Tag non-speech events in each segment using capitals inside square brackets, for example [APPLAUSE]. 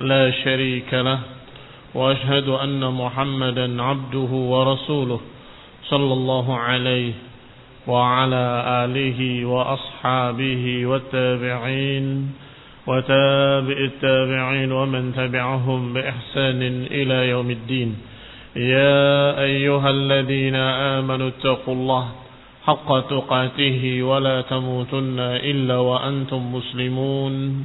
لا شريك له وأشهد أن محمدا عبده ورسوله صلى الله عليه وعلى آله وأصحابه والتابعين وتابع التابعين ومن تبعهم بإحسان إلى يوم الدين. يا أيها الذين آمنوا اتقوا الله حق تقاته ولا تموتن إلا وأنتم مسلمون.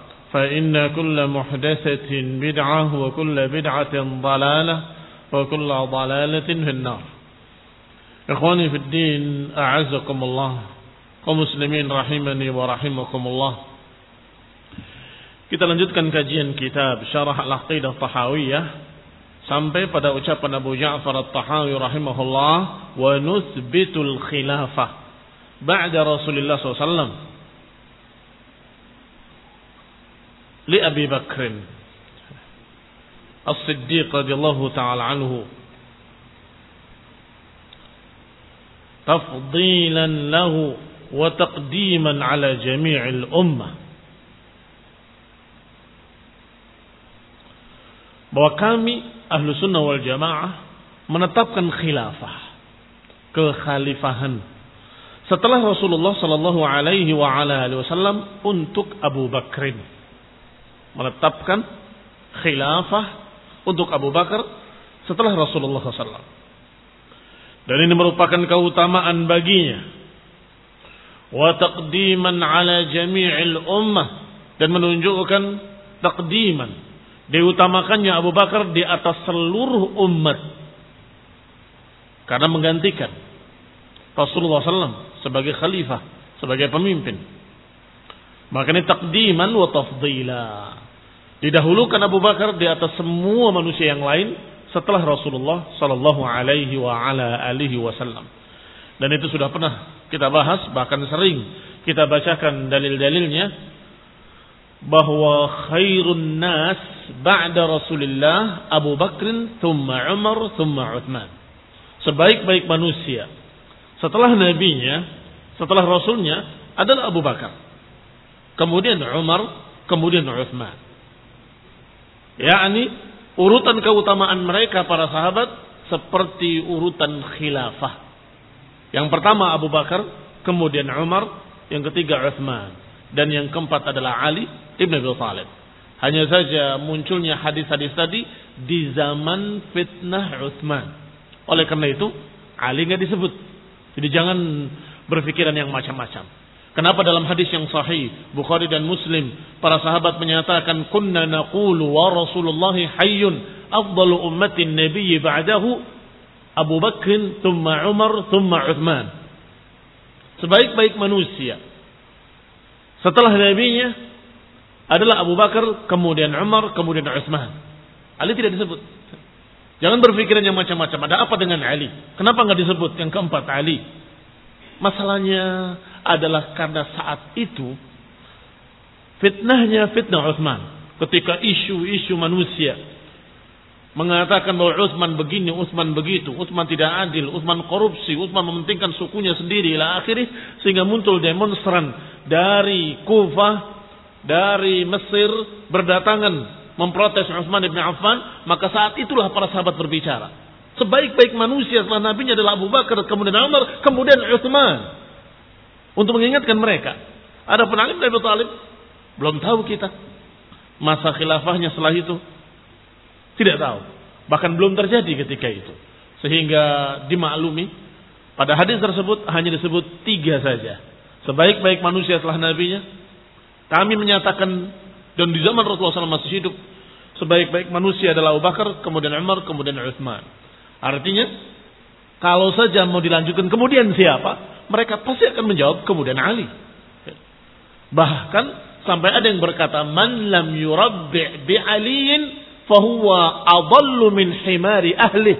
فإن كل محدثة بدعة وكل بدعة ضلالة وكل ضلالة في النار إخواني في الدين أعزكم الله ومسلمين رحمني ورحمكم الله Kita lanjutkan kajian kitab Syarah Al-Aqidah Tahawiyah sampai pada ucapan Abu Ja'far At-Tahawi rahimahullah wa nuthbitul khilafah ba'da Rasulullah SAW li Abi Bakr As-Siddiq radhiyallahu ta'ala anhu tafdilan lahu wa taqdiman ala jami'il ummah bahwa kami ahlu sunnah wal jamaah menetapkan khilafah kekhalifahan. Setelah Rasulullah sallallahu alaihi wa ala alihi wasallam untuk Abu Bakrin menetapkan khilafah untuk Abu Bakar setelah Rasulullah SAW dan ini merupakan keutamaan baginya. Wa taqdiman ala jami'il ummah. Dan menunjukkan takdiman diutamakannya Abu Bakar di atas seluruh umat karena menggantikan Rasulullah SAW sebagai khalifah, sebagai pemimpin. Makanya takdiman wa tafdila. Didahulukan Abu Bakar di atas semua manusia yang lain setelah Rasulullah sallallahu alaihi wa ala alihi wasallam. Dan itu sudah pernah kita bahas bahkan sering kita bacakan dalil-dalilnya bahwa khairun nas ba'da Rasulullah Abu Bakr thumma Umar thumma Uthman. Sebaik-baik manusia setelah nabinya, setelah rasulnya adalah Abu Bakar. Kemudian Umar, kemudian Uthman. yakni urutan keutamaan mereka para sahabat seperti urutan khilafah. Yang pertama Abu Bakar, kemudian Umar, yang ketiga Uthman, dan yang keempat adalah Ali ibn Abi Thalib. Hanya saja munculnya hadis-hadis tadi di zaman fitnah Uthman. Oleh karena itu, Ali nggak disebut. Jadi jangan berpikiran yang macam-macam. Kenapa dalam hadis yang sahih Bukhari dan Muslim para sahabat menyatakan kunna naqulu wa Rasulullah hayyun afdalu ummatin nabiyyi ba'dahu Abu Bakr thumma Umar thumma Uthman. Sebaik-baik manusia setelah nabinya adalah Abu Bakar, kemudian Umar, kemudian Utsman. Ali tidak disebut. Jangan berpikiran yang macam-macam. Ada apa dengan Ali? Kenapa nggak disebut yang keempat Ali? Masalahnya adalah karena saat itu fitnahnya fitnah Utsman. Ketika isu-isu manusia mengatakan bahwa Utsman begini, Utsman begitu, Utsman tidak adil, Utsman korupsi, Utsman mementingkan sukunya sendiri lah akhirnya sehingga muncul demonstran dari Kufah, dari Mesir berdatangan memprotes Utsman bin Affan, maka saat itulah para sahabat berbicara. Sebaik-baik manusia setelah nabinya adalah Abu Bakar, kemudian Umar, kemudian Utsman. Untuk mengingatkan mereka. Ada penangin dari Talib, belum tahu kita. Masa khilafahnya setelah itu tidak tahu. Bahkan belum terjadi ketika itu. Sehingga dimaklumi pada hadis tersebut hanya disebut tiga saja. Sebaik-baik manusia setelah nabinya. Kami menyatakan dan di zaman Rasulullah SAW masih hidup. Sebaik-baik manusia adalah Abu Bakar, kemudian Umar, kemudian Uthman. Artinya, kalau saja mau dilanjutkan kemudian siapa? Mereka pasti akan menjawab kemudian Ali. Bahkan sampai ada yang berkata, Man lam yurabbi' bi fahuwa adallu min himari ahli.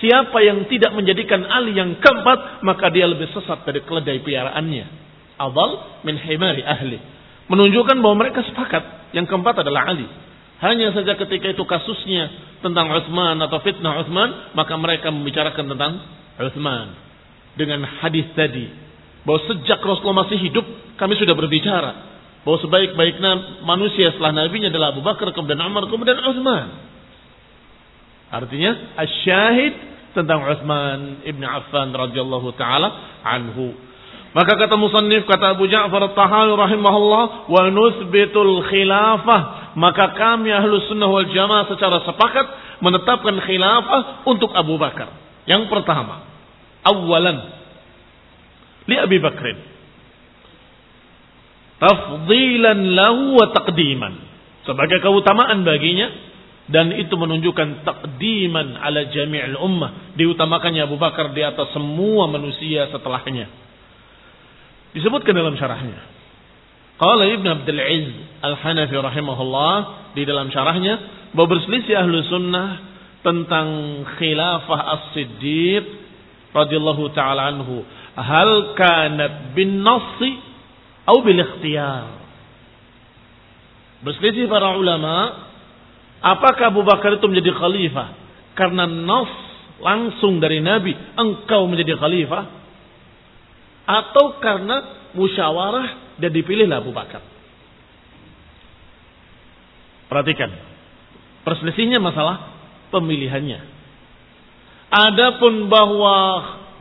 Siapa yang tidak menjadikan Ali yang keempat, maka dia lebih sesat dari keledai piaraannya. Adal min himari ahli. Menunjukkan bahwa mereka sepakat. Yang keempat adalah Ali. Hanya saja ketika itu kasusnya tentang Utsman atau fitnah Utsman, maka mereka membicarakan tentang Utsman dengan hadis tadi bahwa sejak Rasulullah masih hidup kami sudah berbicara bahwa sebaik-baiknya manusia setelah nabinya adalah Abu Bakar, kemudian Umar, kemudian Utsman. Artinya asyahid tentang Utsman ibn Affan radhiyallahu taala anhu. Maka kata musannif kata Abu Ja'far At-Tahawi rahimahullah wa nusbitul khilafah. Maka kami ahlu sunnah wal jamaah secara sepakat menetapkan khilafah untuk Abu Bakar. Yang pertama, awalan li Abi Bakrin. Tafdilan lahu wa taqdiman. Sebagai keutamaan baginya dan itu menunjukkan takdiman ala jami'il ummah. Diutamakannya Abu Bakar di atas semua manusia setelahnya disebutkan dalam syarahnya. Qala Ibn Abdul Aziz Al-Hanafi rahimahullah di dalam syarahnya bahwa berselisih ahlu sunnah tentang khilafah as-siddiq radhiyallahu taala anhu. Hal kanat bin nasi atau bil ikhtiyar. Berselisih para ulama, apakah Abu Bakar itu menjadi khalifah? Karena nas langsung dari Nabi, engkau menjadi khalifah atau karena musyawarah dan dipilihlah Abu Bakar. Perhatikan. Perselisihnya masalah pemilihannya. Adapun bahwa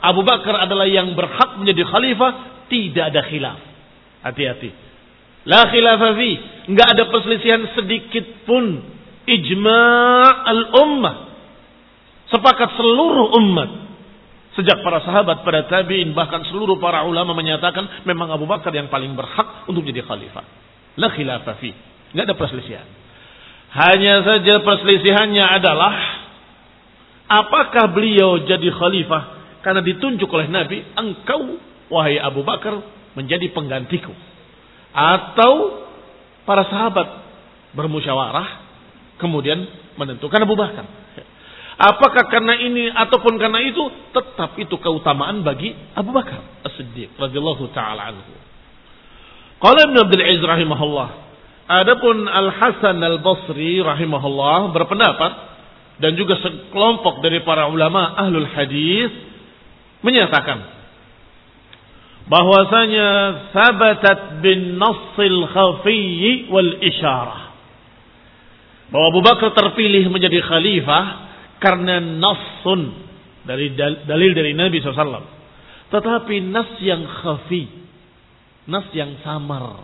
Abu Bakar adalah yang berhak menjadi khalifah, tidak ada khilaf. Hati-hati. La khilafa fi. Enggak ada perselisihan sedikit pun. Ijma' al-ummah. Sepakat seluruh umat. Sejak para sahabat, pada tabi'in, bahkan seluruh para ulama menyatakan memang Abu Bakar yang paling berhak untuk jadi khalifah. La khilafa fi. Enggak ada perselisihan. Hanya saja perselisihannya adalah apakah beliau jadi khalifah karena ditunjuk oleh Nabi, engkau wahai Abu Bakar menjadi penggantiku. Atau para sahabat bermusyawarah kemudian menentukan Abu Bakar. Apakah karena ini ataupun karena itu tetap itu keutamaan bagi Abu Bakar As-Siddiq radhiyallahu taala anhu. Qala Ibnu Abdul Aziz rahimahullah. Adapun Al Hasan Al Basri rahimahullah berpendapat dan juga sekelompok dari para ulama ahlul hadis menyatakan bahwasanya sabatat bin nassil khafiyyi wal isyarah. Bahwa Abu Bakar terpilih menjadi khalifah karena nassun dari dalil dari Nabi SAW. Tetapi nas yang khafi, nas yang samar.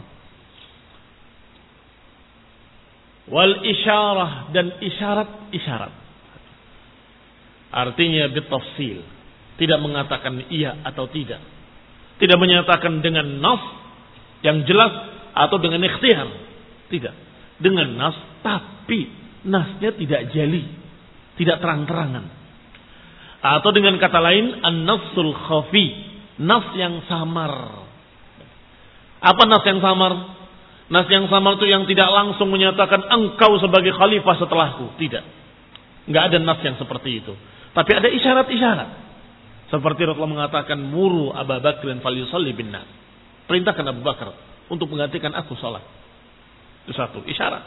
Wal isyarah dan isyarat-isyarat. Artinya bitafsil. Tidak mengatakan iya atau tidak tidak menyatakan dengan nas yang jelas atau dengan ikhtiar. Tidak. Dengan nas tapi nasnya tidak jeli. Tidak terang-terangan. Atau dengan kata lain an-nasul khafi. Nas yang samar. Apa nas yang samar? Nas yang samar itu yang tidak langsung menyatakan engkau sebagai khalifah setelahku. Tidak. Enggak ada nas yang seperti itu. Tapi ada isyarat-isyarat. Seperti Rasulullah mengatakan muru Abu Bakr falyusalli bin nas. Perintahkan Abu Bakar untuk menggantikan aku salat. Itu satu isyarat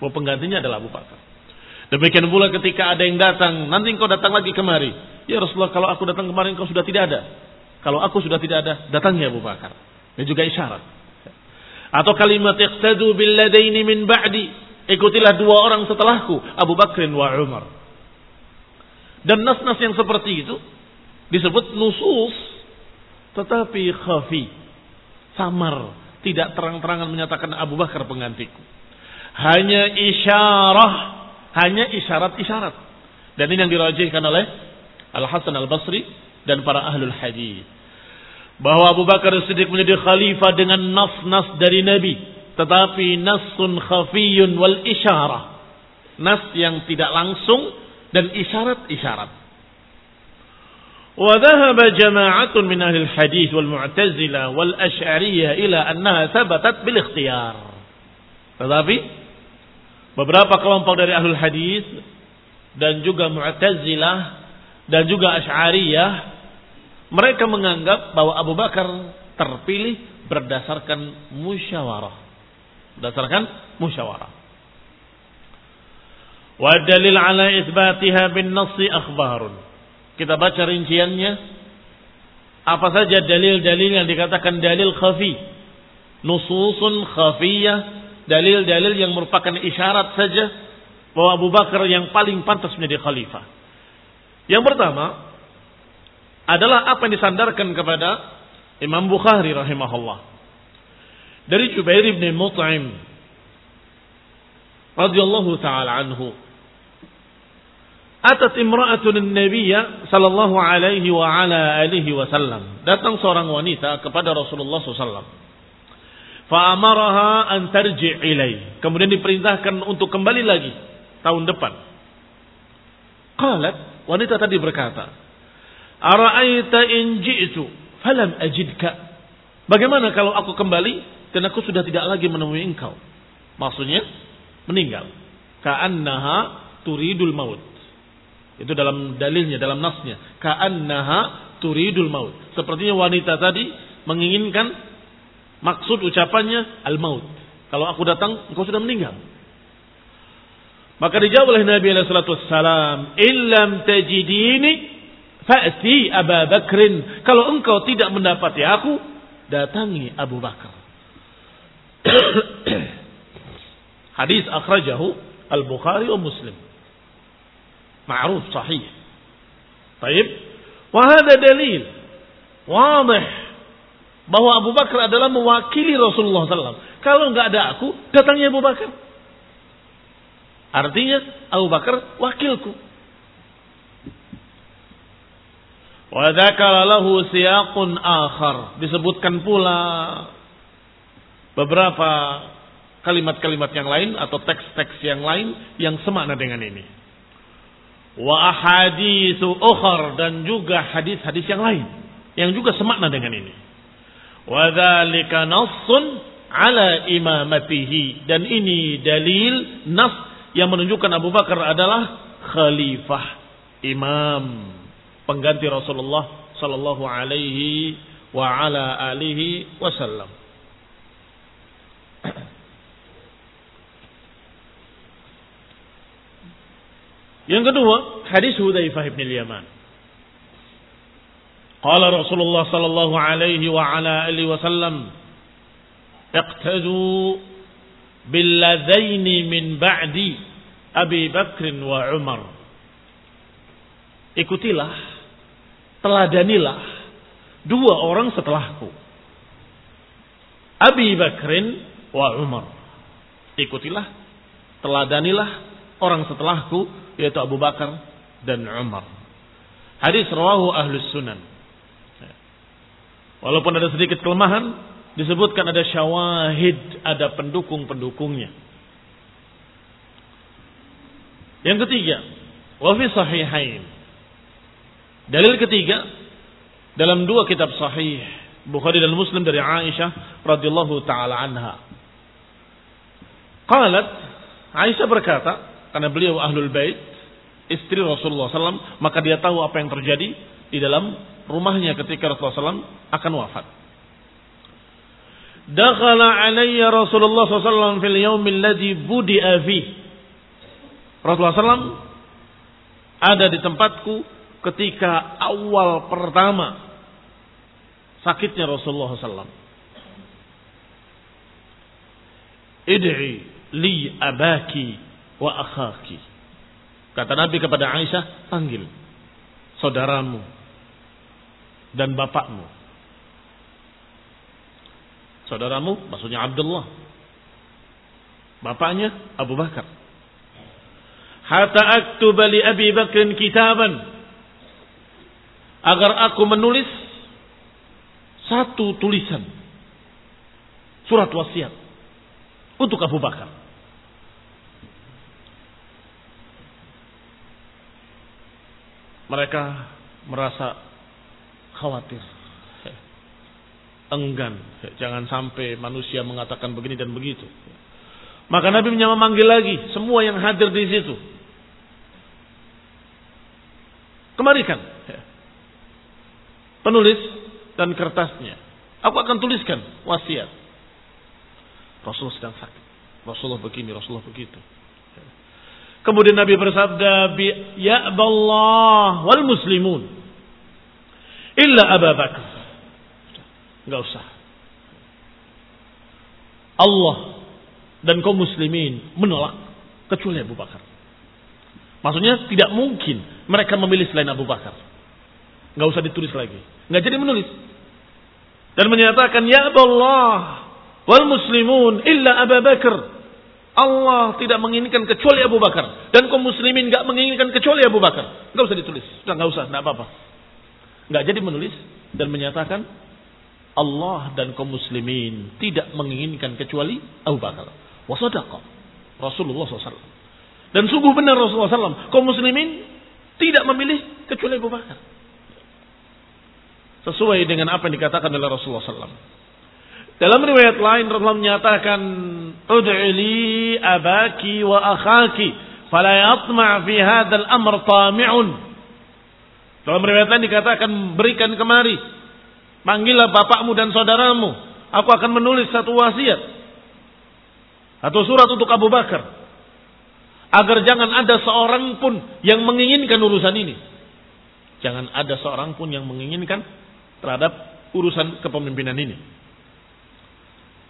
bahwa penggantinya adalah Abu Bakar. Demikian pula ketika ada yang datang, nanti engkau datang lagi kemari. Ya Rasulullah, kalau aku datang kemarin engkau sudah tidak ada. Kalau aku sudah tidak ada, datangnya Abu Bakar. Ini juga isyarat. Atau kalimat iqtadu billadaini min ba'di. Ikutilah dua orang setelahku, Abu Bakrin wa Umar. Dan nas-nas yang seperti itu disebut nusus tetapi khafi, samar, tidak terang-terangan menyatakan Abu Bakar penggantiku. Hanya isyarah, hanya isyarat-isyarat. Dan ini yang dirajihkan oleh Al-Hasan Al-Basri dan para ahlul hadis. Bahwa Abu Bakar Siddiq menjadi khalifah dengan nas-nas dari Nabi. Tetapi nasun khafiyun wal isyarah. Nas yang tidak langsung dan isyarat-isyarat. وذهب جماعة من أهل الحديث والمعتزلة والأشعرية إلى أنها ثبتت بالاختيار tetapi beberapa kelompok dari ahlul hadis dan juga mu'tazilah dan juga asy'ariyah mereka menganggap bahwa Abu Bakar terpilih berdasarkan musyawarah. Berdasarkan musyawarah. Wa dalil ala itsbatiha bin nassi akhbarun. Kita baca rinciannya. Apa saja dalil-dalil yang dikatakan dalil khafi? Nususun khafiyah dalil-dalil yang merupakan isyarat saja bahwa Abu Bakar yang paling pantas menjadi khalifah yang pertama adalah apa yang disandarkan kepada Imam Bukhari rahimahullah dari Jubair bin Mut'im radhiyallahu taala anhu Atat imra'atun Nabiya sallallahu alaihi wa ala alihi wasallam. Datang seorang wanita kepada Rasulullah SAW. Fa'amaraha an. Kemudian diperintahkan untuk kembali lagi tahun depan. Qalat, wanita tadi berkata, Ara'aita in ji'tu falam ajidka. Bagaimana kalau aku kembali dan aku sudah tidak lagi menemui engkau? Maksudnya meninggal. Ka'annaha turidul maut itu dalam dalilnya, dalam nasnya. Ka'annaha turidul maut. Sepertinya wanita tadi menginginkan Maksud ucapannya al-maut. Kalau aku datang, engkau sudah meninggal. Maka dijawab oleh Nabi alaihi salatu wassalam, "Illam tajidini fa'ti Abu Bakrin." Kalau engkau tidak mendapati aku, datangi Abu Bakar. [COUGHS] Hadis akhrajahu Al-Bukhari wa Muslim. Ma'ruf sahih. Baik. Wa dalil wadih bahwa Abu Bakar adalah mewakili Rasulullah SAW. Kalau nggak ada aku, datangnya Abu Bakar. Artinya Abu Bakar wakilku. Wa lahu siyaqun akhar. Disebutkan pula beberapa kalimat-kalimat yang lain atau teks-teks yang lain yang semakna dengan ini wa ahaditsu ukhar dan juga hadis-hadis yang lain yang juga semakna dengan ini. Wa dzalika nassun ala imamatihi dan ini dalil nas yang menunjukkan Abu Bakar adalah khalifah imam pengganti Rasulullah sallallahu alaihi wa ala alihi wasallam. Yang kedua, hadis Hudzaifah bin Yaman. Qala Rasulullah sallallahu alaihi wa ala alihi wasallam, "Iqtadu billadaini min ba'di Abi Bakr wa Umar." Ikutilah, teladanilah dua orang setelahku. Abi Bakrin wa Umar. Ikutilah, teladanilah orang setelahku yaitu Abu Bakar dan Umar. Hadis rawahu ahlus sunan. Walaupun ada sedikit kelemahan, disebutkan ada syawahid, ada pendukung-pendukungnya. Yang ketiga, wafi sahihain. Dalil ketiga, dalam dua kitab sahih, Bukhari dan Muslim dari Aisyah radhiyallahu taala anha. Qalat Aisyah berkata, karena beliau ahlul bait, istri Rasulullah SAW, maka dia tahu apa yang terjadi di dalam rumahnya ketika Rasulullah SAW akan wafat. Dakhala alayya Rasulullah SAW fil yawmil ladzi budi'a fi. Rasulullah SAW ada di tempatku ketika awal pertama sakitnya Rasulullah SAW. Id'i li abaki wa akhaki. Kata Nabi kepada Aisyah, panggil saudaramu dan bapakmu. Saudaramu maksudnya Abdullah. Bapaknya Abu Bakar. Hatta aktuba li Abi Bakr kitaban agar aku menulis satu tulisan surat wasiat untuk Abu Bakar. Mereka merasa khawatir, enggan, jangan sampai manusia mengatakan begini dan begitu. Maka Nabi memanggil lagi semua yang hadir di situ. Kemarikan penulis dan kertasnya. Aku akan tuliskan wasiat. Rasulullah sedang sakit. Rasulullah begini, Rasulullah begitu. Kemudian Nabi bersabda, Ya Allah wal muslimun. Illa Abu Bakar. Enggak usah. Allah dan kaum muslimin menolak kecuali Abu Bakar. Maksudnya tidak mungkin mereka memilih selain Abu Bakar. Enggak usah ditulis lagi. Enggak jadi menulis. Dan menyatakan ya Allah wal muslimun illa Abu Bakar. Allah tidak menginginkan kecuali Abu Bakar dan kaum muslimin enggak menginginkan kecuali Abu Bakar. Enggak usah ditulis. Enggak usah, enggak apa-apa. Enggak jadi menulis dan menyatakan Allah dan kaum muslimin tidak menginginkan kecuali Abu Bakar. Wasadaqa Rasulullah SAW. Dan sungguh benar Rasulullah SAW. Kaum muslimin tidak memilih kecuali Abu Bakar. Sesuai dengan apa yang dikatakan oleh Rasulullah SAW. Dalam riwayat lain Rasulullah menyatakan, Ud'ili abaki wa akhaki, fala yatma' fi hadzal amr tami'un. Dalam riwayat lain dikatakan, berikan kemari, panggillah bapakmu dan saudaramu, aku akan menulis satu wasiat atau surat untuk Abu Bakar agar jangan ada seorang pun yang menginginkan urusan ini. Jangan ada seorang pun yang menginginkan terhadap urusan kepemimpinan ini.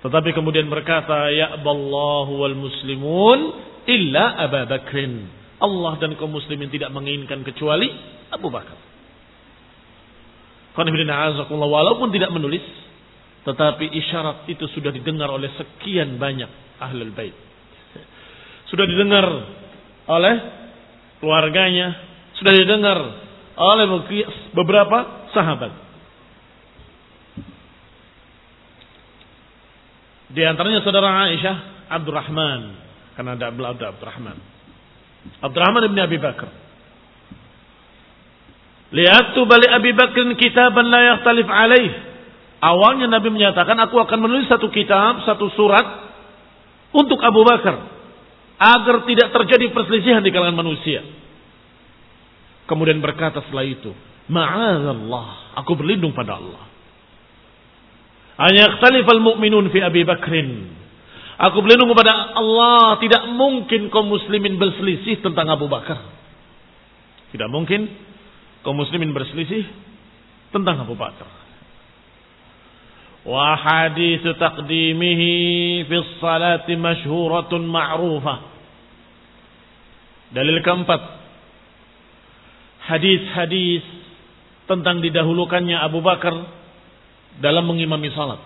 Tetapi kemudian berkata, Ya Allah wal muslimun illa Abu Bakrin. Allah dan kaum muslimin tidak menginginkan kecuali Abu Bakar. Walaupun tidak menulis, tetapi isyarat itu sudah didengar oleh sekian banyak ahlul bait. Sudah didengar oleh keluarganya, sudah didengar oleh beberapa sahabat. Di antaranya saudara Aisyah Abdurrahman karena ada Abdurrahman. Abdurrahman bin Abi Bakar. Lihat bali Abi Bakr kitaban la yakhtalif alaih. Awalnya Nabi menyatakan aku akan menulis satu kitab, satu surat untuk Abu Bakar agar tidak terjadi perselisihan di kalangan manusia. Kemudian berkata setelah itu, Ma'azallah, aku berlindung pada Allah. Hanya al mu'minun fi Abi Bakrin. Aku berlindung kepada Allah. Tidak mungkin kaum muslimin berselisih tentang Abu Bakar. Tidak mungkin kaum muslimin berselisih tentang Abu Bakar. Wa hadithu taqdimihi fi salati masyhuratun ma'rufah. Dalil keempat. Hadis-hadis tentang didahulukannya Abu Bakar dalam mengimami salat.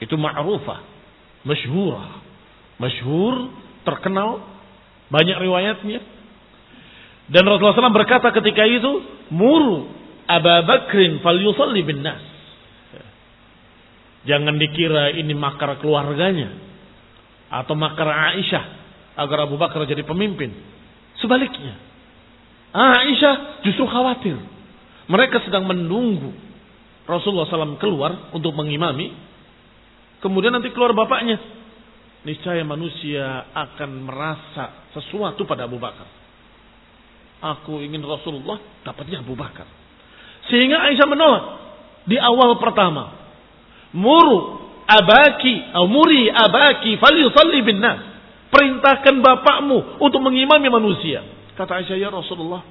Itu ma'rufah, masyhurah. Masyhur, terkenal, banyak riwayatnya. Dan Rasulullah SAW berkata ketika itu, muru Abu Bakrin fal yusalli bin nas. Jangan dikira ini makar keluarganya atau makar Aisyah agar Abu Bakar jadi pemimpin. Sebaliknya, Aisyah justru khawatir. Mereka sedang menunggu Rasulullah SAW keluar untuk mengimami. Kemudian nanti keluar bapaknya. Niscaya manusia akan merasa sesuatu pada Abu Bakar. Aku ingin Rasulullah, dapatnya Abu Bakar. Sehingga Aisyah menolak. Di awal pertama. Muru abaki, atau muri abaki fal yusalli bin nas. Perintahkan bapakmu untuk mengimami manusia. Kata Aisyah, ya Rasulullah,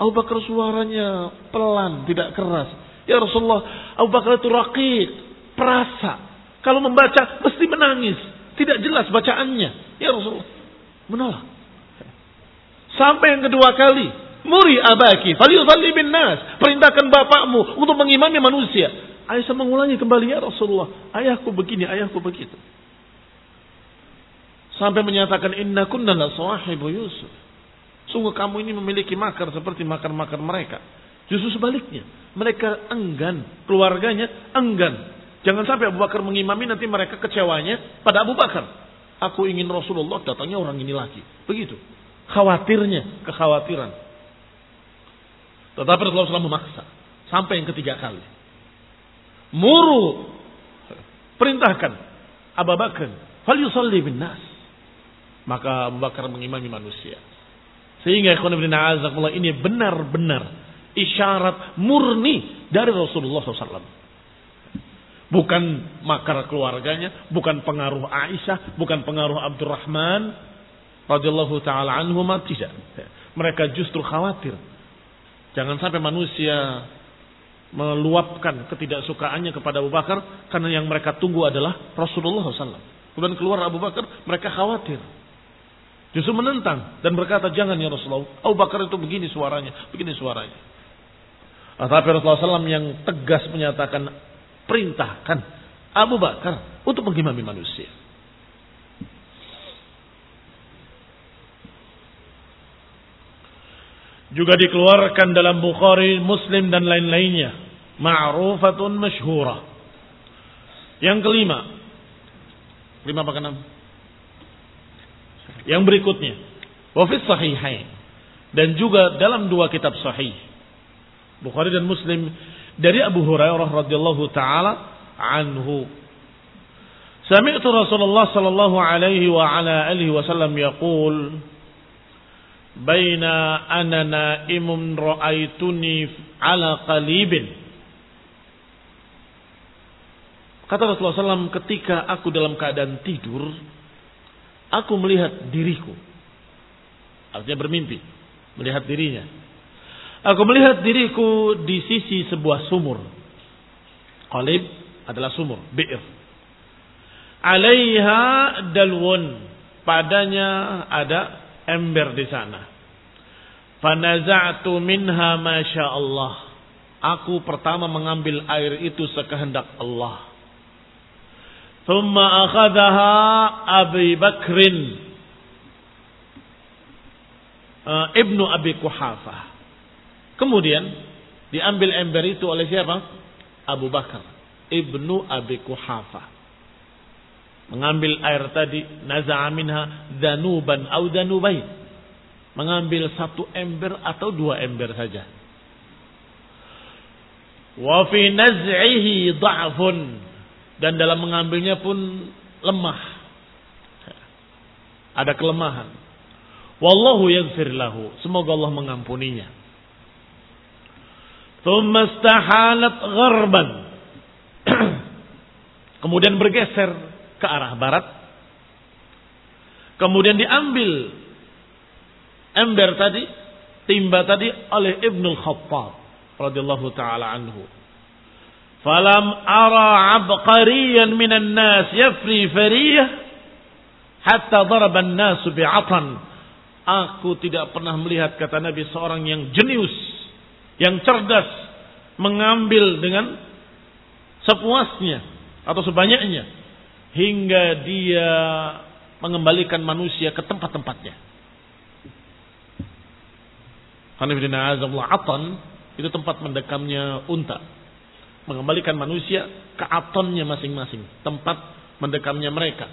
Abu Bakar suaranya pelan, tidak keras. Ya Rasulullah, Abu Bakar itu rakit, perasa. Kalau membaca mesti menangis. Tidak jelas bacaannya. Ya Rasulullah, menolak. Sampai yang kedua kali, muri abaki, falyusalli bin nas. Perintahkan bapakmu untuk mengimami manusia. Aisyah mengulangi kembali, ya Rasulullah, ayahku begini, ayahku begitu. Sampai menyatakan, inna kunna la sahibu Yusuf. Sungguh kamu ini memiliki makar seperti makar-makar mereka. Justru sebaliknya. Mereka enggan. Keluarganya enggan. Jangan sampai Abu Bakar mengimami nanti mereka kecewanya pada Abu Bakar. Aku ingin Rasulullah datangnya orang ini lagi. Begitu. Khawatirnya. Kekhawatiran. Tetapi Rasulullah SAW memaksa. Sampai yang ketiga kali. Muru. Perintahkan. Abu Bakar. Fal yusalli bin nas. Maka Abu Bakar mengimami manusia. Sehingga ini benar-benar isyarat murni dari Rasulullah SAW. Bukan makar keluarganya, bukan pengaruh Aisyah, bukan pengaruh Abdurrahman radhiyallahu taala anhuma tidak. Mereka justru khawatir jangan sampai manusia meluapkan ketidaksukaannya kepada Abu Bakar karena yang mereka tunggu adalah Rasulullah SAW. Kemudian keluar Abu Bakar, mereka khawatir. Justru menentang dan berkata, jangan ya Rasulullah. Abu Bakar itu begini suaranya, begini suaranya. Tapi Rasulullah SAW yang tegas menyatakan, perintahkan Abu Bakar untuk mengimami manusia. Juga dikeluarkan dalam Bukhari, Muslim dan lain-lainnya. Ma'rufatun masyhura. Yang kelima. Lima apa keenam? Yang berikutnya, wafis sahihain dan juga dalam dua kitab sahih Bukhari dan Muslim dari Abu Hurairah radhiyallahu taala anhu Sami'tu Rasulullah sallallahu alaihi wa ala alihi wasallam yaqul Baina ana naimun ra'aituni ala qalibin Kata Rasulullah SAW ketika aku dalam keadaan tidur Aku melihat diriku. Artinya bermimpi. Melihat dirinya. Aku melihat diriku di sisi sebuah sumur. Qalib adalah sumur. Bi'ir. Alaiha dalwun. Padanya ada ember di sana. Fanaza'tu minha masya Allah. Aku pertama mengambil air itu sekehendak Allah. Thumma akhadaha Abi Bakrin uh, Ibnu Abi Kuhafa. Kemudian diambil ember itu oleh siapa? Abu Bakar. Ibnu Abi Kuhafa. Mengambil air tadi naza'a minha danuban au danubain. Mengambil satu ember atau dua ember saja. Wa fi naz'ihi dha'fun dan dalam mengambilnya pun lemah. Ada kelemahan. Wallahu yaghfir lahu. Semoga Allah mengampuninya. Thumma istahalat gharban. [CLEARS THROAT] Kemudian bergeser ke arah barat. Kemudian diambil ember tadi, timba tadi oleh Ibnu Khattab radhiyallahu taala anhu. Falam ara abqariyan minan nas yafri fariyah hatta daraba an-nas bi'atan. Aku tidak pernah melihat kata Nabi seorang yang jenius, yang cerdas mengambil dengan sepuasnya atau sebanyaknya hingga dia mengembalikan manusia ke tempat-tempatnya. Hanifidina azamullah atan itu tempat mendekamnya unta mengembalikan manusia ke atonnya masing-masing, tempat mendekamnya mereka.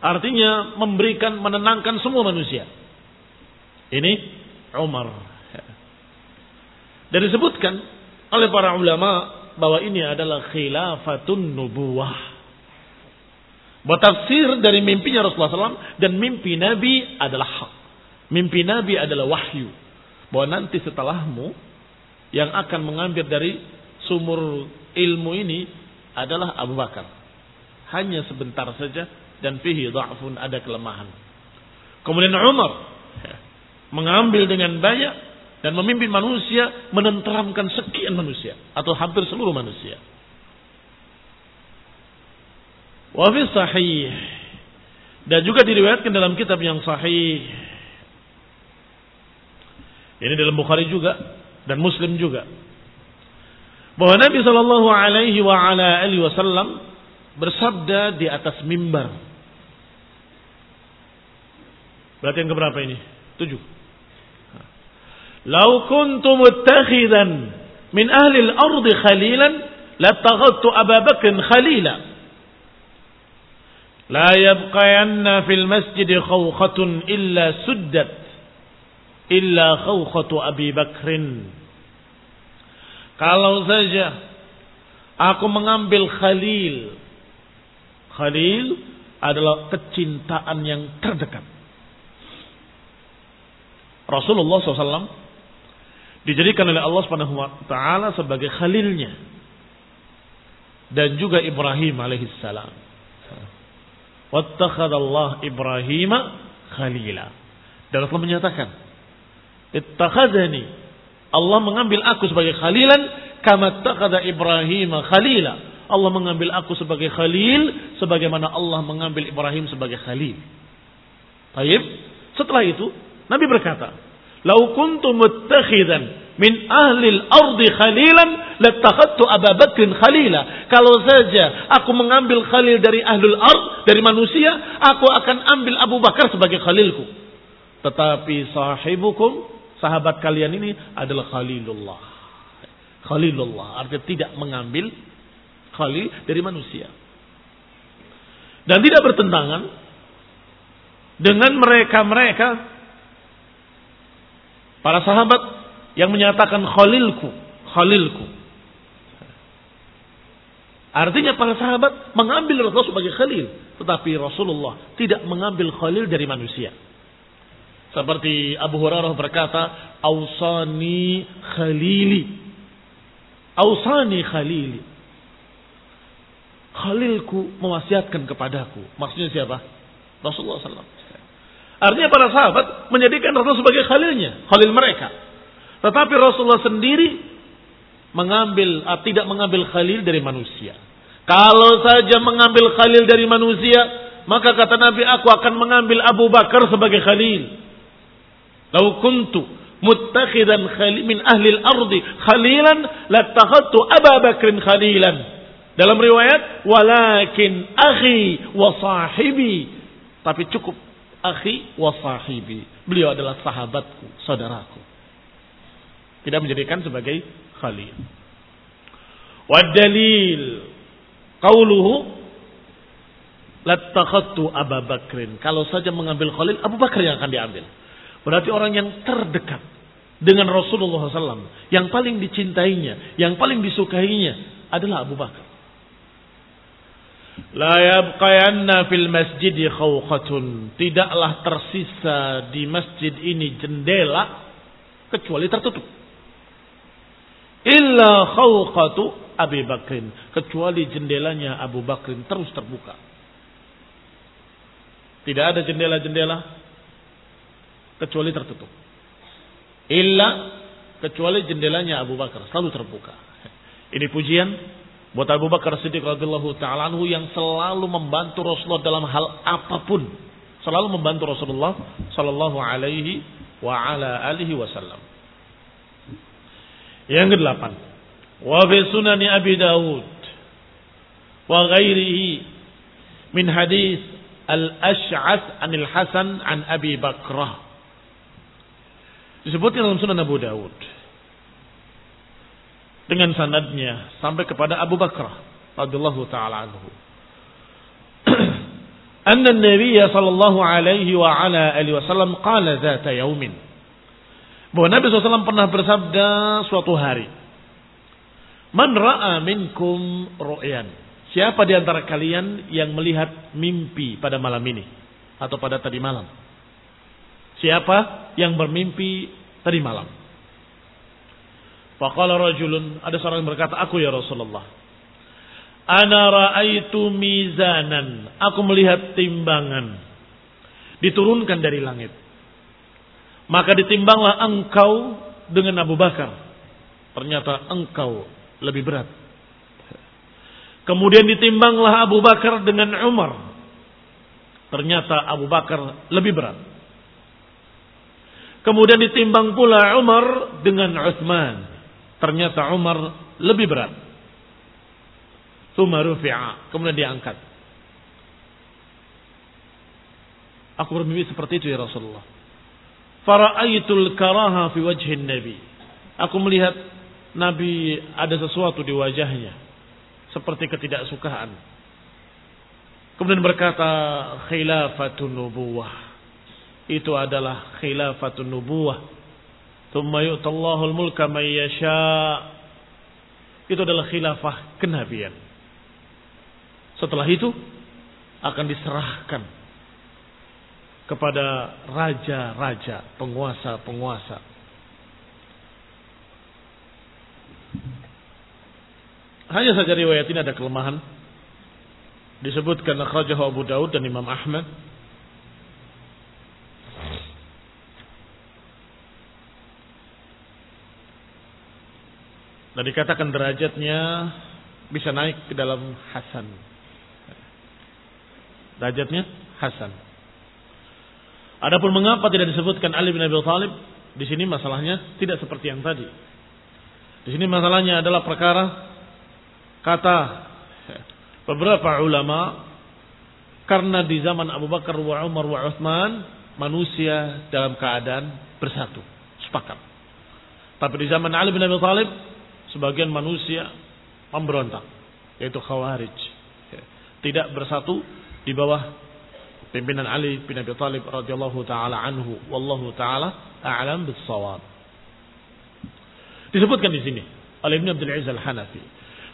Artinya memberikan, menenangkan semua manusia. Ini Umar. Dan disebutkan oleh para ulama bahwa ini adalah khilafatun nubuwah. Bertafsir dari mimpinya Rasulullah SAW dan mimpi Nabi adalah hak. Mimpi Nabi adalah wahyu. Bahwa nanti setelahmu yang akan mengambil dari sumur ilmu ini adalah Abu Bakar. Hanya sebentar saja dan fihi dha'fun ada kelemahan. Kemudian Umar mengambil dengan banyak dan memimpin manusia menenteramkan sekian manusia atau hampir seluruh manusia. Wa fi sahih dan juga diriwayatkan dalam kitab yang sahih. Ini dalam Bukhari juga dan Muslim juga. Bahwa Nabi Shallallahu Alaihi wa ala alihi Wasallam bersabda di atas mimbar. Berarti yang keberapa ini? Tujuh. Lau kuntu muttakhidan min ahli al-ardi khalilan lataghadtu Abu Bakr khalila. La yabqayanna fil masjid khawkhatun illa suddat illa khawkhatu Abi Bakrin. Kalau saja aku mengambil khalil. Khalil adalah kecintaan yang terdekat. Rasulullah SAW dijadikan oleh Allah Subhanahu wa taala sebagai khalilnya dan juga Ibrahim alaihissalam. Wattakhadallah Ibrahim khalila. Dan Allah menyatakan, "Ittakhadani." Allah mengambil aku sebagai khalilan kama takhadha Ibrahim khalila. Allah mengambil aku sebagai khalil sebagaimana Allah mengambil Ibrahim sebagai khalil. Baik. Setelah itu Nabi berkata, "Lau kuntu muttakhidan min ahli al-ardi khalilan latakhadtu Abu Bakr khalila." Kalau saja aku mengambil khalil dari ahlul ard, dari manusia, aku akan ambil Abu Bakar sebagai khalilku. Tetapi sahibukum, sahabat kalian ini adalah khalilullah. Khalilullah artinya tidak mengambil khalil dari manusia. Dan tidak bertentangan dengan mereka-mereka Para sahabat yang menyatakan khalilku, khalilku. Artinya para sahabat mengambil Rasul sebagai khalil. Tetapi Rasulullah tidak mengambil khalil dari manusia. Seperti Abu Hurairah berkata, Ausani khalili. Ausani khalili. Khalilku mewasiatkan kepadaku. Maksudnya siapa? Rasulullah SAW. Artinya para sahabat menjadikan Rasul sebagai khalilnya, khalil mereka. Tetapi Rasulullah sendiri mengambil ah, tidak mengambil khalil dari manusia. Kalau saja mengambil khalil dari manusia, maka kata Nabi aku akan mengambil Abu Bakar sebagai khalil. Lau kuntu muttakhidan khalil min ahli al-ardi khalilan latakhadtu Abu Bakrin khalilan. Dalam riwayat walakin akhi wa sahibi. Tapi cukup akhi wa sahibi. Beliau adalah sahabatku, saudaraku. Tidak menjadikan sebagai khalil. Wa dalil qauluhu latakhattu Abu Bakrin. Kalau saja mengambil khalil, Abu Bakar yang akan diambil. Berarti orang yang terdekat dengan Rasulullah SAW, yang paling dicintainya, yang paling disukainya adalah Abu Bakar. La yabqayanna fil masjid khawkhatun. Tidaklah tersisa di masjid ini jendela kecuali tertutup. Illa khawkhatu Abi Bakrin. Kecuali jendelanya Abu Bakrin terus terbuka. Tidak ada jendela-jendela kecuali tertutup. Illa kecuali jendelanya Abu Bakar selalu terbuka. Ini pujian Buat Abu Bakar Siddiq radhiyallahu taala yang selalu membantu Rasulullah dalam hal apa pun. Selalu membantu Rasulullah sallallahu alaihi wa ala alihi wasallam. Yang kedelapan, wa fi sunani Abi Dawud wa ghairihi min hadis Al-Ash'ath anil Hasan an Abi Bakrah. Disebutkan dalam Sunan Abu Dawud dengan sanadnya sampai kepada Abu Bakar radhiyallahu taala anhu. Nabi sallallahu alaihi wa ala alihi wasallam qala dzata yaumin. Bahwa Nabi SAW pernah bersabda suatu hari. Man ra'a minkum ru'yan. Siapa di antara kalian yang melihat mimpi pada malam ini atau pada tadi malam? Siapa yang bermimpi tadi malam? Faqala rajulun, ada seorang yang berkata, "Aku ya Rasulullah." Ana ra'aitu mizanan. Aku melihat timbangan. diturunkan dari langit. Maka ditimbanglah engkau dengan Abu Bakar. Ternyata engkau lebih berat. Kemudian ditimbanglah Abu Bakar dengan Umar. Ternyata Abu Bakar lebih berat. Kemudian ditimbang pula Umar dengan Uthman. Ternyata Umar lebih berat. Rufi'a. Kemudian diangkat. Aku bermimpi seperti itu ya Rasulullah. Fara'aitul karaha fi wajhin Nabi. Aku melihat Nabi ada sesuatu di wajahnya. Seperti ketidaksukaan. Kemudian berkata khilafatun nubuwah. Itu adalah khilafatun nubuwah. Thumma al-mulka man yasha. Itu adalah khilafah kenabian. Setelah itu akan diserahkan kepada raja-raja, penguasa-penguasa. Hanya saja riwayat ini ada kelemahan. Disebutkan akhrajahu Abu Daud dan Imam Ahmad. Dan dikatakan derajatnya bisa naik ke dalam Hasan. Derajatnya Hasan. Adapun mengapa tidak disebutkan Ali bin Abi Thalib? Di sini masalahnya tidak seperti yang tadi. Di sini masalahnya adalah perkara kata beberapa ulama karena di zaman Abu Bakar wa Umar wa Uthman manusia dalam keadaan bersatu, sepakat. Tapi di zaman Ali bin Abi Thalib sebagian manusia memberontak, yaitu Khawarij. Tidak bersatu di bawah pimpinan Ali bin Abi Thalib radhiyallahu taala anhu wallahu taala a'lam bis-shawab. Disebutkan di sini oleh Ibnu Abdul Aziz Al-Hanafi.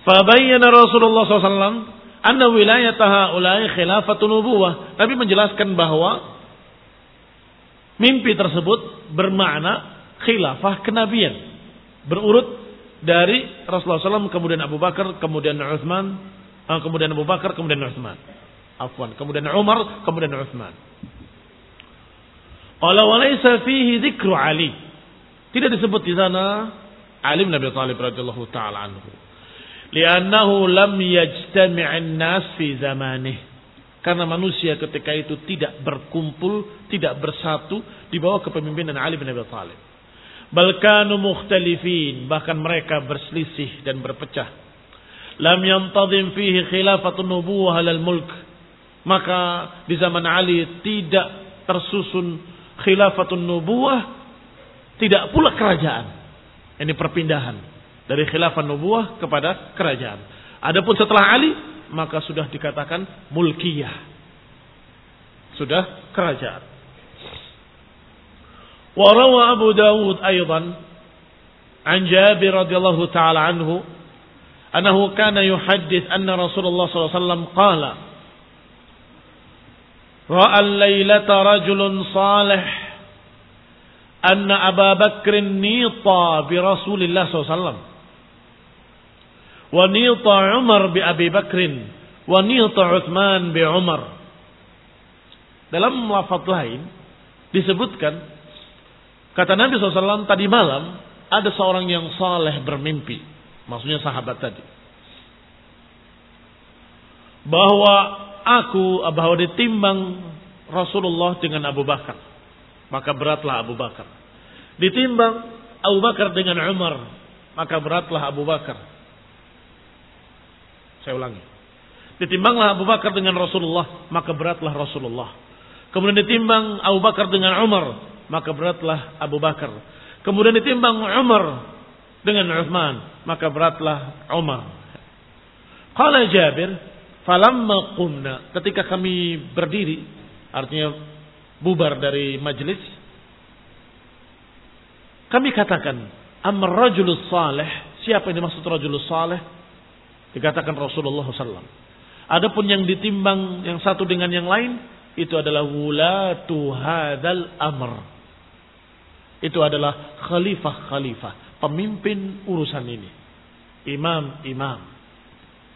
Fabayyana Rasulullah SAW anna wilayata haula'i khilafatu nubuwah. Tapi menjelaskan bahwa mimpi tersebut bermakna khilafah kenabian. Berurut dari Rasulullah SAW, kemudian Abu Bakar, kemudian Uthman, eh, kemudian Abu Bakar, kemudian Uthman. Afwan. Kemudian Umar, kemudian Uthman. Qala wa laysa fihi dzikru Ali. Tidak disebut di sana Ali bin Abi Thalib radhiyallahu taala anhu. Li'annahu lam yajtami'an nas fi zamanih. Karena manusia ketika itu tidak berkumpul, tidak bersatu di bawah kepemimpinan Ali bin Abi Thalib. Balkanu mukhtalifin, bahkan mereka berselisih dan berpecah. Lam yantazim fihi khilafatun nubuwah alal mulk maka di zaman Ali tidak tersusun khilafatun nubuah, tidak pula kerajaan. Ini perpindahan dari khilafah nubuah kepada kerajaan. Adapun setelah Ali maka sudah dikatakan mulkiyah. Sudah kerajaan. Wa Abu Dawud aidan an Jabir radhiyallahu taala anhu anahu kana yuhaddits anna Rasulullah sallallahu alaihi wasallam qala Ra'a laylata rajulun salih anna Abu Bakr nita bi Rasulillah SAW. Wa nita Umar bi Abi Bakrin. Wa nita Uthman bi Umar. Dalam lafaz lain disebutkan kata Nabi SAW tadi malam ada seorang yang saleh bermimpi. Maksudnya sahabat tadi. Bahwa aku bahwa ditimbang Rasulullah dengan Abu Bakar. Maka beratlah Abu Bakar. Ditimbang Abu Bakar dengan Umar. Maka beratlah Abu Bakar. Saya ulangi. Ditimbanglah Abu Bakar dengan Rasulullah. Maka beratlah Rasulullah. Kemudian ditimbang Abu Bakar dengan Umar. Maka beratlah Abu Bakar. Kemudian ditimbang Umar dengan Uthman. Maka beratlah Umar. Qala Jabir, Falamma qumna, ketika kami berdiri, artinya bubar dari majelis, kami katakan, amr rajulus salih, siapa yang dimaksud rajulus salih? Dikatakan Rasulullah SAW. Adapun yang ditimbang yang satu dengan yang lain, itu adalah wulatu hadal amr. Itu adalah khalifah-khalifah, pemimpin urusan ini. Imam-imam.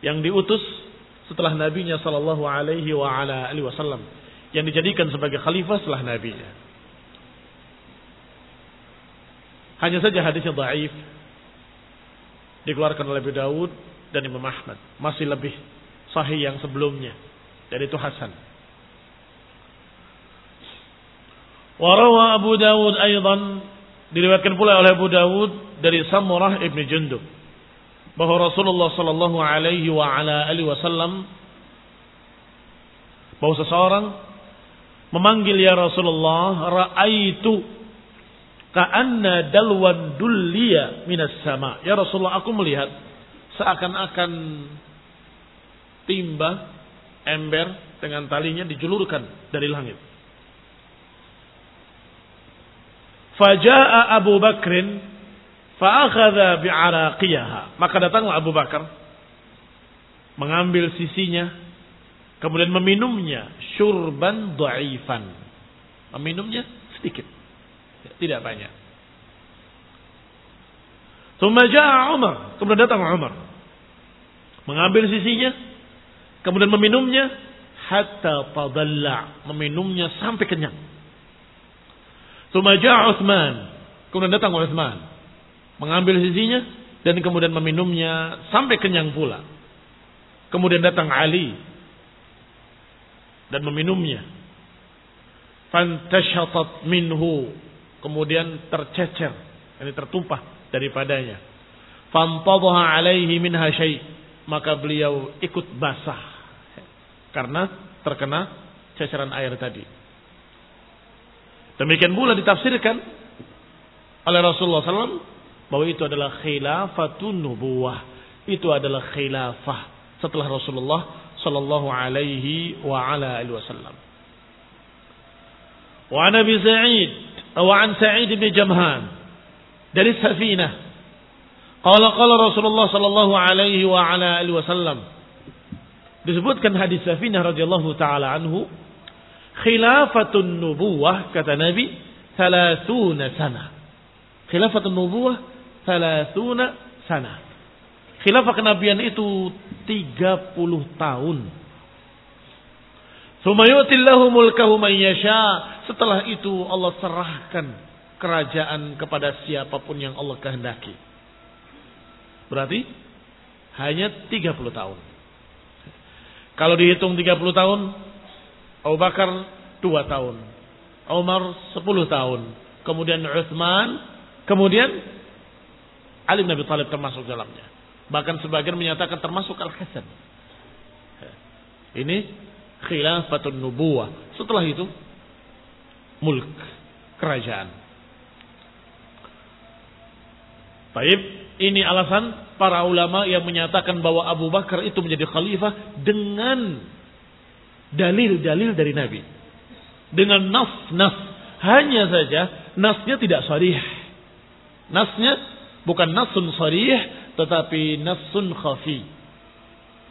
Yang diutus setelah nabinya sallallahu alaihi wa ala alihi wasallam yang dijadikan sebagai khalifah setelah nabinya. Hanya saja hadisnya dhaif dikeluarkan oleh Abu Dawud dan Imam Ahmad. Masih lebih sahih yang sebelumnya. Jadi itu Hasan. Warawa Abu Dawud aydan diriwayatkan pula oleh Abu Dawud dari Samurah ibn Jundub bahwa Rasulullah sallallahu alaihi wasallam bahwa seseorang memanggil ya Rasulullah raaitu ka'anna dalwan dulliya minas sama. Ya Rasulullah aku melihat seakan-akan timba ember dengan talinya dijulurkan dari langit. Faja'a Abu Bakrin fa'akhadha bi'araqiyaha. Maka datanglah Abu Bakar mengambil sisinya kemudian meminumnya syurban dhaifan. Meminumnya sedikit. Tidak banyak. Thumma ja'a Umar. Kemudian datang Umar. Mengambil sisinya. Kemudian meminumnya. Hatta tadalla. Meminumnya sampai kenyang. Tumaja Uthman. Kemudian datang Uthman. Mengambil sisinya dan kemudian meminumnya sampai kenyang pula. Kemudian datang Ali dan meminumnya. Fantashatat minhu. Kemudian tercecer. Ini tertumpah daripadanya. Fantadha alaihi minha syai' maka beliau ikut basah karena terkena ceceran air tadi. Demikian pula ditafsirkan oleh Rasulullah SAW bahwa itu adalah khilafatun nubuwah. Itu adalah khilafah setelah Rasulullah sallallahu alaihi wa ala alihi wasallam. Wa an Abi Sa'id wa an Sa'id bin Jamhan dari Safinah qala qala Rasulullah sallallahu alaihi wa ala alihi wasallam disebutkan hadis Safinah radhiyallahu taala anhu khilafatun nubuwah kata Nabi thalathuna sana. Khilafatun nubuwah thalathuna sana. Khilafah kenabian itu 30 tahun. Sumayutillahu mulkahu man. Setelah itu Allah serahkan kerajaan kepada siapa pun yang Allah kehendaki. Berarti hanya 30 tahun. Kalau dihitung 30 tahun, Abu Bakar dua tahun. Umar sepuluh tahun. Kemudian Uthman. Kemudian Ali bin Abi Thalib termasuk dalamnya. Bahkan sebagian menyatakan termasuk Al-Hasan. Ini khilafatun nubuwah. Setelah itu mulk kerajaan. Baik, ini alasan para ulama yang menyatakan bahwa Abu Bakar itu menjadi khalifah dengan dalil-dalil dari Nabi. Dengan nas-nas. Hanya saja nasnya tidak sarih. Nasnya bukan nasun sarih tetapi nasun khafi.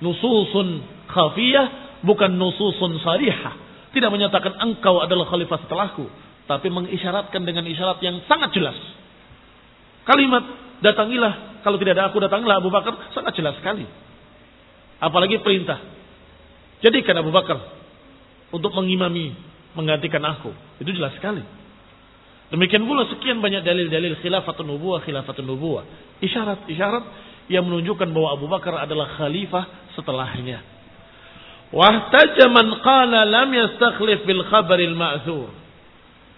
Nususun khafiyah bukan nususun sarihah. Tidak menyatakan engkau adalah khalifah setelahku. Tapi mengisyaratkan dengan isyarat yang sangat jelas. Kalimat datangilah. Kalau tidak ada aku datangilah Abu Bakar. Sangat jelas sekali. Apalagi perintah. Jadikan Abu Bakar untuk mengimami, menggantikan aku. Itu jelas sekali. Demikian pula sekian banyak dalil-dalil khilafatun nubuwah, khilafatun nubuwah. Isyarat-isyarat yang menunjukkan bahwa Abu Bakar adalah khalifah setelahnya. Wahtaja man qala lam yastakhlif bil khabaril ma'thur.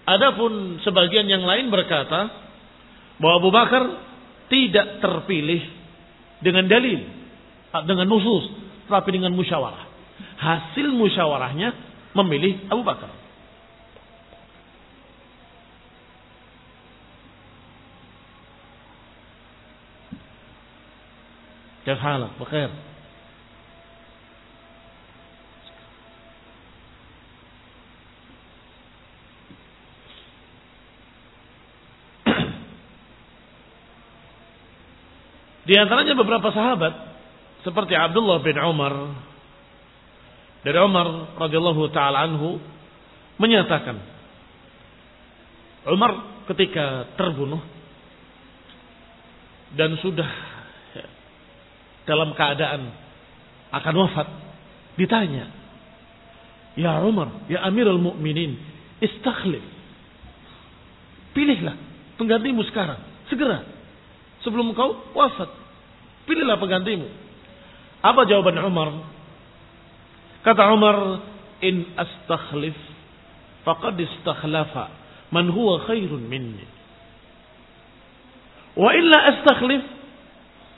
Adapun sebagian yang lain berkata bahwa Abu Bakar tidak terpilih dengan dalil, dengan nusus, tapi dengan musyawarah hasil musyawarahnya memilih Abu Bakar. كيف حالك بخير [COUGHS] Di antaranya beberapa sahabat seperti Abdullah bin Umar dari Umar radhiyallahu taala anhu menyatakan Umar ketika terbunuh dan sudah dalam keadaan akan wafat ditanya Ya Umar, ya Amirul Mukminin, istakhlif. Pilihlah penggantimu sekarang, segera. Sebelum kau wafat. Pilihlah penggantimu. Apa jawaban Umar? Kata Umar, in astakhlif faqad istakhlafa man huwa khairun minni. Wa illa astakhlif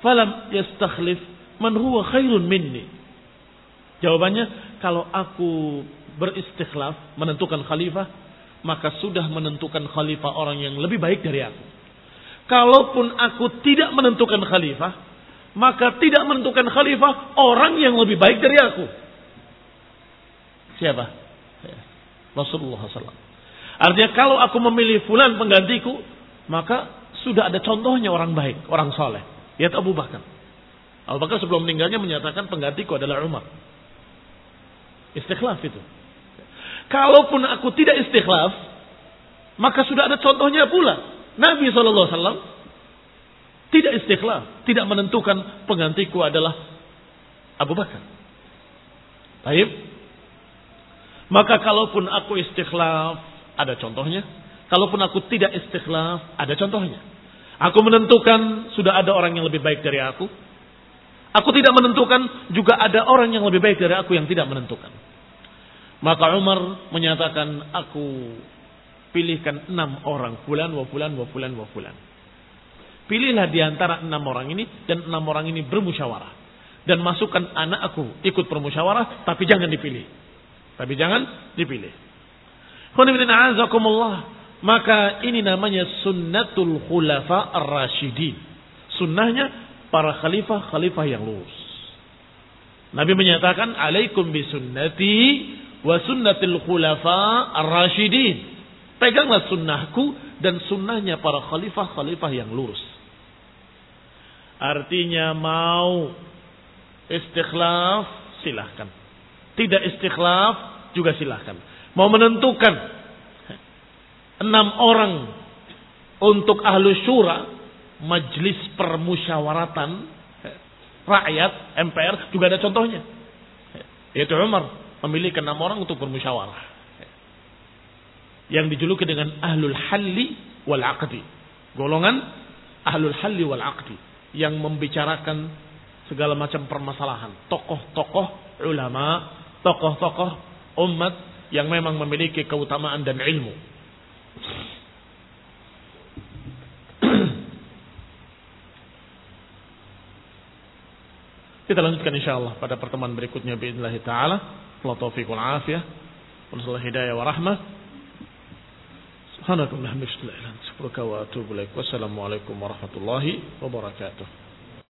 falam yastakhlif man huwa khairun minni. Jawabannya, kalau aku beristikhlaf, menentukan khalifah, maka sudah menentukan khalifah orang yang lebih baik dari aku. Kalaupun aku tidak menentukan khalifah, maka tidak menentukan khalifah orang yang lebih baik dari aku. Siapa? Rasulullah SAW. Artinya kalau aku memilih fulan penggantiku, maka sudah ada contohnya orang baik, orang soleh. Lihat Abu Bakar. Abu Bakar sebelum meninggalnya menyatakan penggantiku adalah Umar. Istikhlaf itu. Kalaupun aku tidak istikhlaf, maka sudah ada contohnya pula. Nabi SAW tidak istikhlaf, tidak menentukan penggantiku adalah Abu Bakar. Baik. Maka kalaupun aku istikhlaf, ada contohnya. Kalaupun aku tidak istikhlaf, ada contohnya. Aku menentukan sudah ada orang yang lebih baik dari aku. Aku tidak menentukan juga ada orang yang lebih baik dari aku yang tidak menentukan. Maka Umar menyatakan aku pilihkan enam orang. Fulan, wa fulan, wa fulan, wa fulan. Pilihlah di antara enam orang ini dan enam orang ini bermusyawarah. Dan masukkan anak aku ikut bermusyawarah tapi jangan dipilih. Tapi jangan dipilih. Maka ini namanya sunnatul khulafa ar-rasyidin. Sunnahnya para khalifah-khalifah yang lurus. Nabi menyatakan, Alaikum bisunnati wa sunnatil khulafa ar-rasyidin. Peganglah sunnahku dan sunnahnya para khalifah-khalifah yang lurus. Artinya mau istikhlaf silahkan. Tidak istikhlaf juga silahkan mau menentukan enam orang untuk ahlu syura, majlis permusyawaratan rakyat MPR juga ada contohnya. Yaitu Umar memilih enam orang untuk bermusyawarah. Yang dijuluki dengan ahlul halli wal aqdi. Golongan ahlul halli wal aqdi yang membicarakan segala macam permasalahan. Tokoh-tokoh ulama, tokoh-tokoh umat yang memang memiliki keutamaan dan ilmu. [CLEARS THROAT] Kita lanjutkan insyaallah pada pertemuan berikutnya Bismillahirrahmanirrahim. taala. Allah taufiqul afiyah. Wassalamu hidayah wa rahmah. Subhanakallahumma wa bihamdika asyhadu an la ilaha illa anta astaghfiruka wa atubu ilaik. Wassalamu alaikum warahmatullahi wabarakatuh.